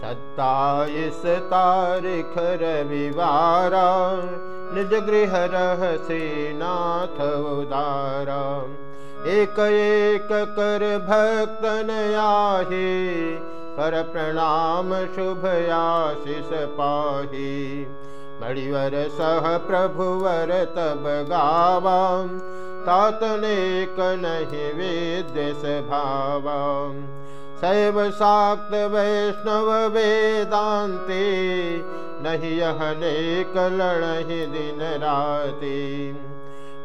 सत्ताईस तारीख रविवारा निज गृह रह श्रीनाथ उदारा। एक एक कर भक्तन आही कर प्रणाम शुभ आशीष पाही। मणिवर सह प्रभुवर तब गावा तातने नहीं वेद्य भावा शैव शाक्त वैष्णव वेदांते, नहीं यह लड़हि दिन राति।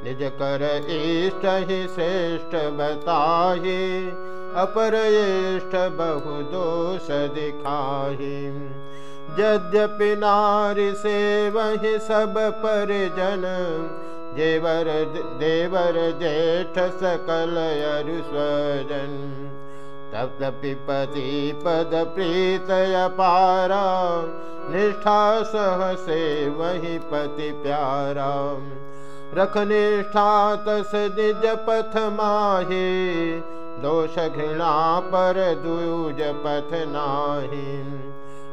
निज कर इष्ट ही श्रेष्ठ बताही, अपर इष्ट बहु दोष दिखाही। यद्यपि नारी से वही सब परिजन, जेवर देवर जेठ सकल अरु स्वजन तप्तपि पति पद प्रीत पारा निष्ठा सह से वही पति प्यारा। रख निष्ठा तस निज पथ माहे, दोष घृणा पर दूज पथ नाही।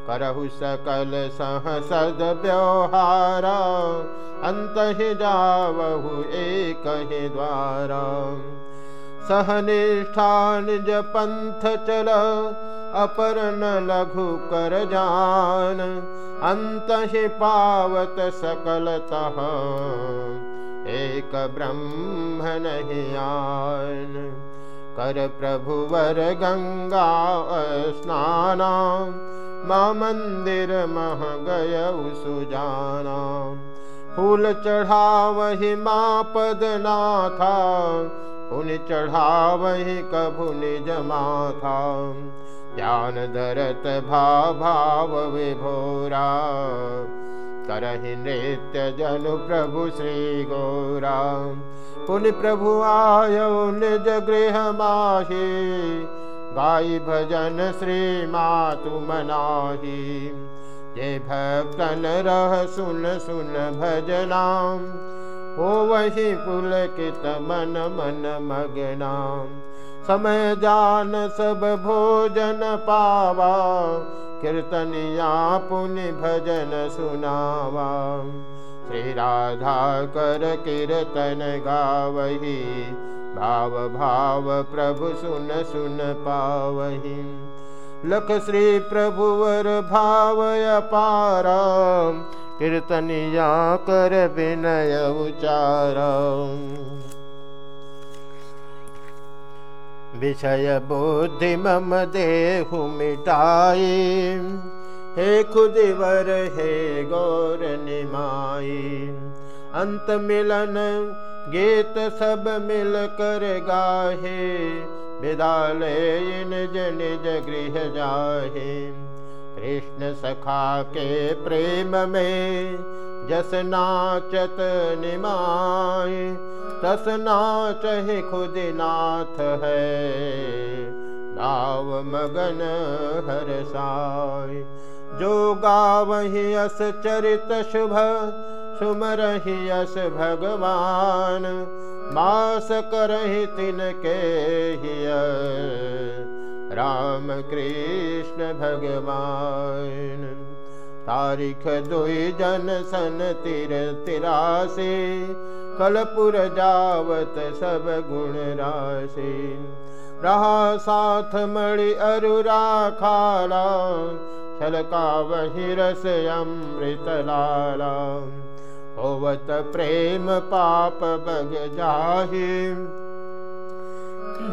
करहु सकल सह सद व्यवहारा, अंत जावहु एक ही द्वारा। सहनिष्ठा निज पंथ चल, अपर न लघु कर जान। अंत ही पावत सकलतः एक ब्रह्म नहीं आन। कर प्रभुवर गंगा स्नाना, माँ मंदिर मह गय सुजाना फूल चढ़ा वही माँ पद नाथा उन चढ़ा वही कभु निज माथा। ज्ञान धरत भा भाव विभोरा। करहि नृत्य जनु प्रभु श्री गौरा। पुन प्रभु आयो निज गृह माही। गाई भजन श्री मातु मनाही। जे भक्तन रह सुन सुन भजनाम। हो वही पुलकित मन मन मगना समय जान सब भोजन पावा कीर्तनिया पुनि भजन सुनावा श्री राधा कर कीर्तन गावही भाव भाव प्रभु सुन सुन पावही लख श्री प्रभुवर भाव अपारा कीर्तनिया कर विनय उचार विषय बुद्धि मम देहु मिटाई। हे खुदिवर हे गौर निमाई। अंत मिलन गीत सब मिल कर गाहे। विदालय निज निज गृह जाहे कृष्ण सखा के प्रेम में जस नाचत निमाय, तस नाच ही खुद नाथ है। गाव मगन हर साय, जो गावही अस चरित शुभ सुमरही अस भगवान। मास करही तिनके हिय राम कृष्ण भगवान। तारीख दुई जन सन तिर तिरासी कलपुर जावत सब गुण राशि रहा साथ मणि अरुरा खाला छलका वही रस अमृत लाला। होवत प्रेम पाप बग जाही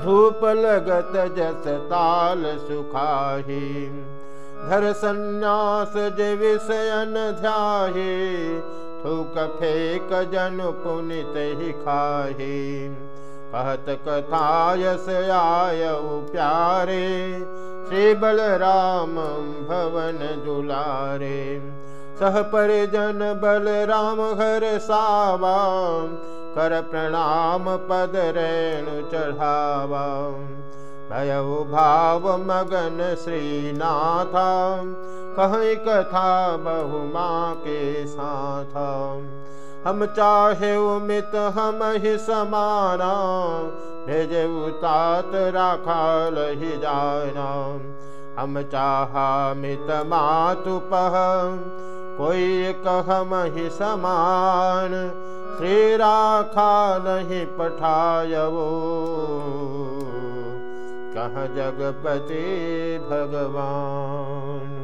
धूप लगत जस ताल सुखाही धर फेक जन खाही। कहत कथायस आय प्यारे श्री बलराम भवन दुलारे सह परिजन बलराम घर सावा कर प्रणाम पद रेणु चढ़ावा। भय भाव मगन श्रीनाथ। कहीं कथा बहु माँ के साथ। हम चाहे उमित हम ही समाना। भेजे उतात राखा लही जाना। हम चाहा मित मातुपह कोई कह मही समान। श्री राखा नहीं पठायवो। कह जगपति भगवान